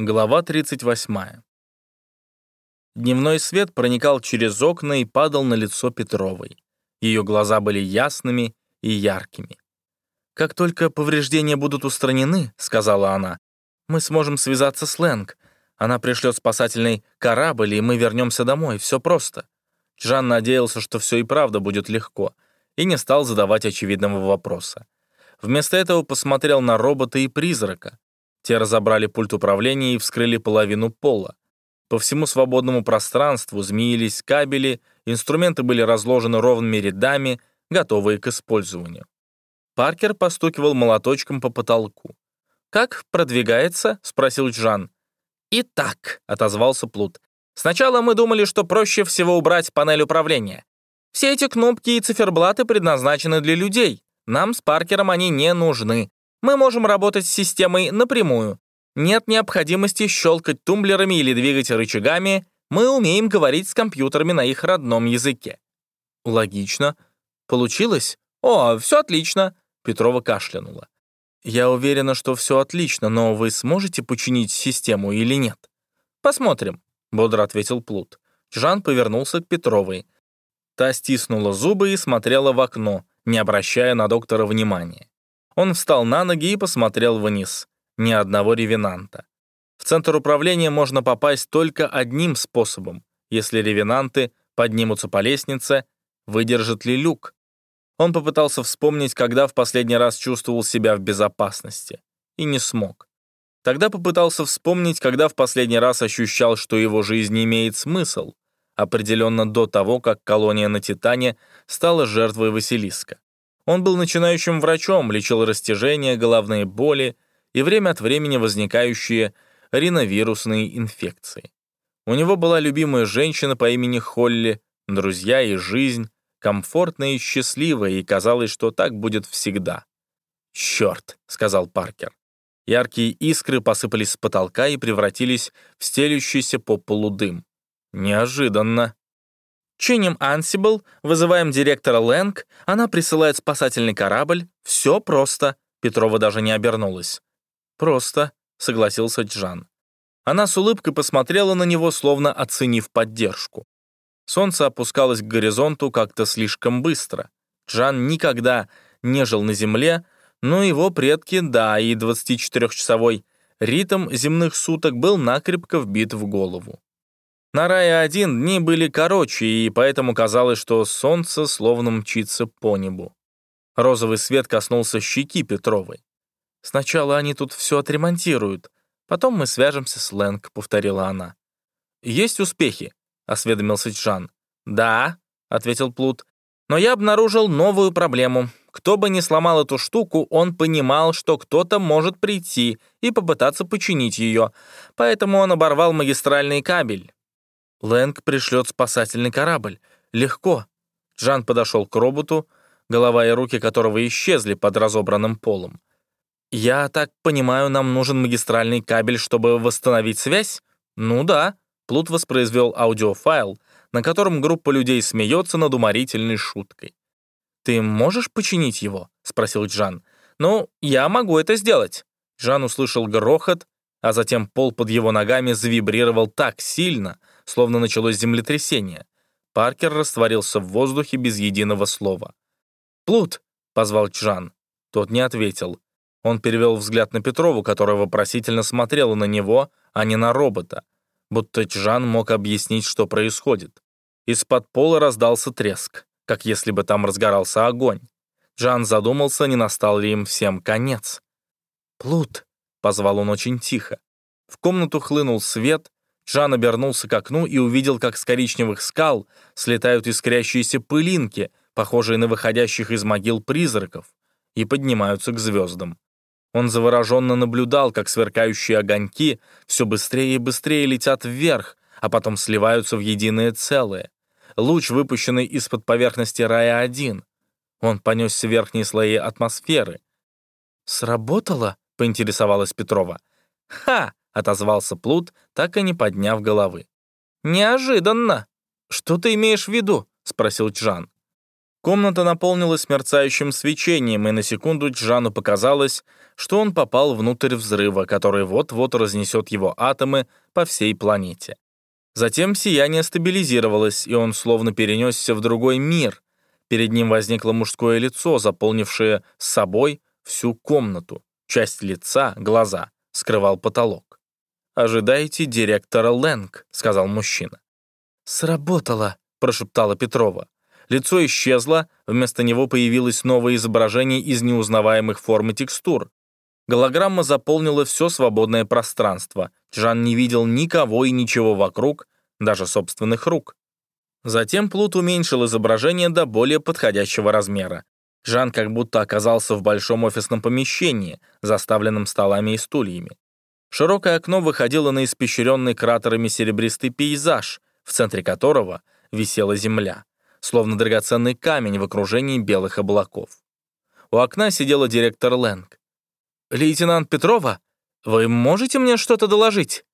Глава 38. Дневной свет проникал через окна и падал на лицо Петровой. Ее глаза были ясными и яркими. «Как только повреждения будут устранены, — сказала она, — мы сможем связаться с Лэнг. Она пришлет спасательный корабль, и мы вернемся домой. Все просто». Жан надеялся, что все и правда будет легко, и не стал задавать очевидного вопроса. Вместо этого посмотрел на робота и призрака. Те разобрали пульт управления и вскрыли половину пола. По всему свободному пространству змеились кабели, инструменты были разложены ровными рядами, готовые к использованию. Паркер постукивал молоточком по потолку. «Как продвигается?» — спросил Джан. «Итак», — отозвался Плут. «Сначала мы думали, что проще всего убрать панель управления. Все эти кнопки и циферблаты предназначены для людей. Нам с Паркером они не нужны. Мы можем работать с системой напрямую. Нет необходимости щелкать тумблерами или двигать рычагами. Мы умеем говорить с компьютерами на их родном языке. Логично. Получилось? О, все отлично. Петрова кашлянула. Я уверена, что все отлично, но вы сможете починить систему или нет? Посмотрим, бодро ответил Плут. Жан повернулся к Петровой. Та стиснула зубы и смотрела в окно, не обращая на доктора внимания. Он встал на ноги и посмотрел вниз. Ни одного ревенанта. В центр управления можно попасть только одним способом, если ревенанты поднимутся по лестнице, выдержит ли люк. Он попытался вспомнить, когда в последний раз чувствовал себя в безопасности, и не смог. Тогда попытался вспомнить, когда в последний раз ощущал, что его жизнь имеет смысл, определенно до того, как колония на Титане стала жертвой Василиска. Он был начинающим врачом, лечил растяжения, головные боли и время от времени возникающие риновирусные инфекции. У него была любимая женщина по имени Холли, друзья и жизнь, комфортная и счастливая, и казалось, что так будет всегда. «Черт», — сказал Паркер. Яркие искры посыпались с потолка и превратились в стелющийся по полу дым. Неожиданно. Чиним Ансибл, вызываем директора Лэнг, она присылает спасательный корабль. Все просто. Петрова даже не обернулась. Просто, согласился Джан. Она с улыбкой посмотрела на него, словно оценив поддержку. Солнце опускалось к горизонту как-то слишком быстро. Джан никогда не жил на Земле, но его предки, да, и 24-часовой ритм земных суток был накрепко вбит в голову. На Рае-1 дни были короче, и поэтому казалось, что солнце словно мчится по небу. Розовый свет коснулся щеки Петровой. «Сначала они тут все отремонтируют, потом мы свяжемся с Лэнг», — повторила она. «Есть успехи?» — осведомился Джан. «Да», — ответил Плут, «но я обнаружил новую проблему. Кто бы ни сломал эту штуку, он понимал, что кто-то может прийти и попытаться починить ее, поэтому он оборвал магистральный кабель. Лэнг пришлет спасательный корабль. Легко. Джан подошел к роботу, голова и руки которого исчезли под разобранным полом. «Я так понимаю, нам нужен магистральный кабель, чтобы восстановить связь?» «Ну да». Плут воспроизвел аудиофайл, на котором группа людей смеется над уморительной шуткой. «Ты можешь починить его?» — спросил Джан. «Ну, я могу это сделать». Джан услышал грохот, а затем пол под его ногами завибрировал так сильно, словно началось землетрясение. Паркер растворился в воздухе без единого слова. «Плут!» — позвал Чжан. Тот не ответил. Он перевел взгляд на Петрову, которая вопросительно смотрела на него, а не на робота. Будто Чжан мог объяснить, что происходит. Из-под пола раздался треск, как если бы там разгорался огонь. Джан задумался, не настал ли им всем конец. «Плут!» — позвал он очень тихо. В комнату хлынул свет, Жан обернулся к окну и увидел, как с коричневых скал слетают искрящиеся пылинки, похожие на выходящих из могил призраков, и поднимаются к звездам. Он завороженно наблюдал, как сверкающие огоньки все быстрее и быстрее летят вверх, а потом сливаются в единое целое. Луч, выпущенный из-под поверхности рая-1. Он понесся в верхние слои атмосферы. «Сработало?» — поинтересовалась Петрова. «Ха!» Отозвался Плут, так и не подняв головы. «Неожиданно!» «Что ты имеешь в виду?» — спросил Джан. Комната наполнилась мерцающим свечением, и на секунду Джану показалось, что он попал внутрь взрыва, который вот-вот разнесет его атомы по всей планете. Затем сияние стабилизировалось, и он словно перенесся в другой мир. Перед ним возникло мужское лицо, заполнившее с собой всю комнату. Часть лица, глаза, скрывал потолок. «Ожидайте директора Лэнг», — сказал мужчина. «Сработало», — прошептала Петрова. Лицо исчезло, вместо него появилось новое изображение из неузнаваемых форм и текстур. Голограмма заполнила все свободное пространство. Жан не видел никого и ничего вокруг, даже собственных рук. Затем Плут уменьшил изображение до более подходящего размера. Жан как будто оказался в большом офисном помещении, заставленном столами и стульями. Широкое окно выходило на испещренный кратерами серебристый пейзаж, в центре которого висела земля словно драгоценный камень в окружении белых облаков. У окна сидела директор Лэнг. «Лейтенант Петрова, вы можете мне что-то доложить?»